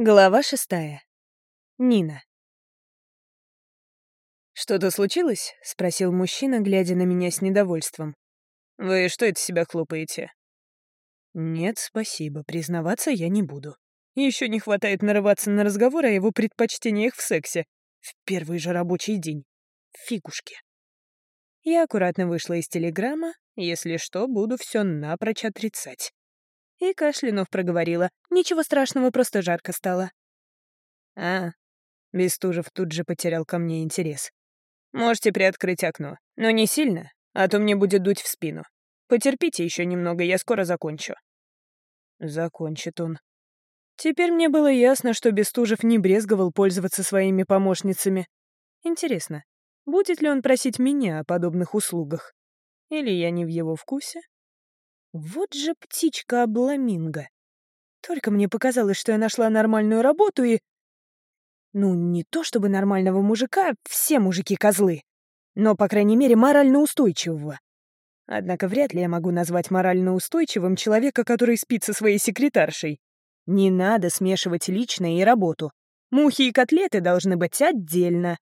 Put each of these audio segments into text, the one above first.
Глава шестая. Нина. «Что-то случилось?» — спросил мужчина, глядя на меня с недовольством. «Вы что это себя хлопаете?» «Нет, спасибо, признаваться я не буду. Еще не хватает нарываться на разговор о его предпочтениях в сексе. В первый же рабочий день. Фигушки». Я аккуратно вышла из телеграмма, если что, буду все напрочь отрицать и, кашлянув, проговорила. «Ничего страшного, просто жарко стало». «А...» Бестужев тут же потерял ко мне интерес. «Можете приоткрыть окно, но не сильно, а то мне будет дуть в спину. Потерпите еще немного, я скоро закончу». Закончит он. Теперь мне было ясно, что Бестужев не брезговал пользоваться своими помощницами. Интересно, будет ли он просить меня о подобных услугах? Или я не в его вкусе? Вот же птичка-обламинго. Только мне показалось, что я нашла нормальную работу и... Ну, не то чтобы нормального мужика, все мужики козлы. Но, по крайней мере, морально устойчивого. Однако вряд ли я могу назвать морально устойчивым человека, который спит со своей секретаршей. Не надо смешивать личное и работу. Мухи и котлеты должны быть отдельно.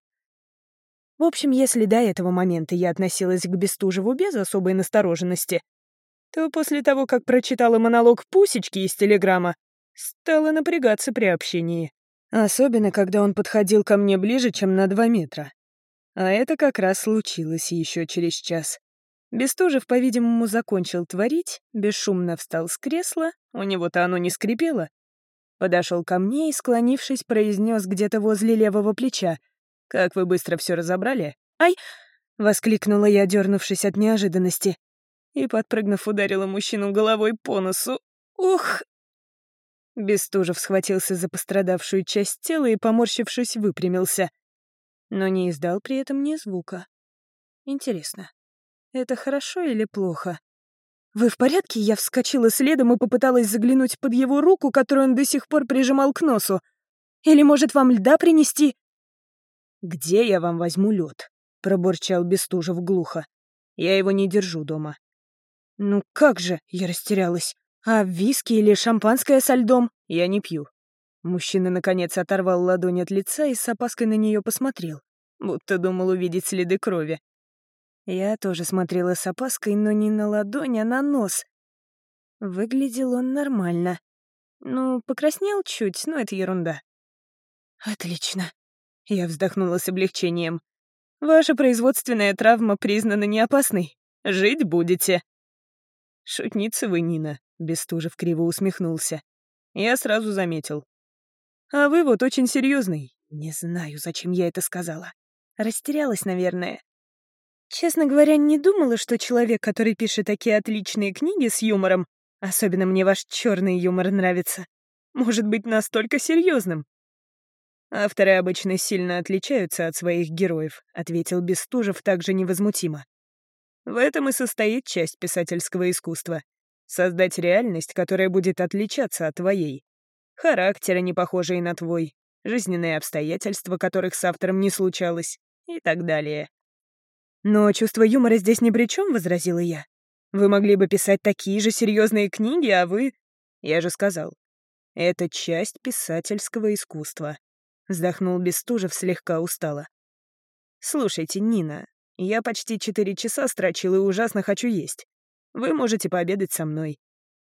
В общем, если до этого момента я относилась к Бестужеву без особой настороженности, то после того, как прочитала монолог Пусечки из телеграмма, стала напрягаться при общении. Особенно, когда он подходил ко мне ближе, чем на два метра. А это как раз случилось еще через час. Бестужев, по-видимому, закончил творить, бесшумно встал с кресла, у него-то оно не скрипело. Подошел ко мне и, склонившись, произнес где-то возле левого плеча. «Как вы быстро все разобрали?» «Ай!» — воскликнула я, дернувшись от неожиданности и, подпрыгнув, ударила мужчину головой по носу. «Ух!» Бестужев схватился за пострадавшую часть тела и, поморщившись, выпрямился. Но не издал при этом ни звука. Интересно, это хорошо или плохо? «Вы в порядке?» Я вскочила следом и попыталась заглянуть под его руку, которую он до сих пор прижимал к носу. «Или, может, вам льда принести?» «Где я вам возьму лед? пробурчал Бестужев глухо. «Я его не держу дома. «Ну как же?» — я растерялась. «А виски или шампанское со льдом?» «Я не пью». Мужчина, наконец, оторвал ладонь от лица и с опаской на нее посмотрел, будто думал увидеть следы крови. Я тоже смотрела с опаской, но не на ладонь, а на нос. Выглядел он нормально. Ну, покраснел чуть, но это ерунда. «Отлично», — я вздохнула с облегчением. «Ваша производственная травма признана неопасной. Жить будете». «Шутница вы, Нина», — Бестужев криво усмехнулся. «Я сразу заметил. А вы вот очень серьезный. Не знаю, зачем я это сказала. Растерялась, наверное. Честно говоря, не думала, что человек, который пишет такие отличные книги с юмором, особенно мне ваш черный юмор нравится, может быть настолько серьезным. Авторы обычно сильно отличаются от своих героев, ответил Бестужев также невозмутимо. В этом и состоит часть писательского искусства. Создать реальность, которая будет отличаться от твоей. Характеры, не похожие на твой. Жизненные обстоятельства, которых с автором не случалось. И так далее. «Но чувство юмора здесь ни при чем, возразила я. «Вы могли бы писать такие же серьезные книги, а вы...» «Я же сказал. Это часть писательского искусства», — вздохнул Бестужев слегка устало. «Слушайте, Нина, я почти четыре часа строчил и ужасно хочу есть. Вы можете пообедать со мной.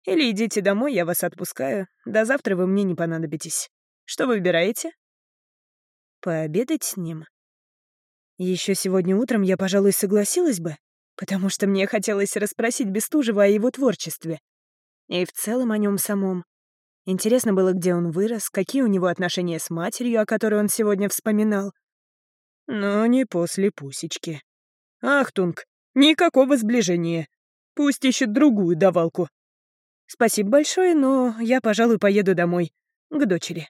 Или идите домой, я вас отпускаю. До завтра вы мне не понадобитесь. Что выбираете? Пообедать с ним? Еще сегодня утром я, пожалуй, согласилась бы, потому что мне хотелось расспросить Бестужева о его творчестве. И в целом о нем самом. Интересно было, где он вырос, какие у него отношения с матерью, о которой он сегодня вспоминал. Но не после пусечки. Ахтунг, никакого сближения. Пусть ищет другую давалку. Спасибо большое, но я, пожалуй, поеду домой. К дочери.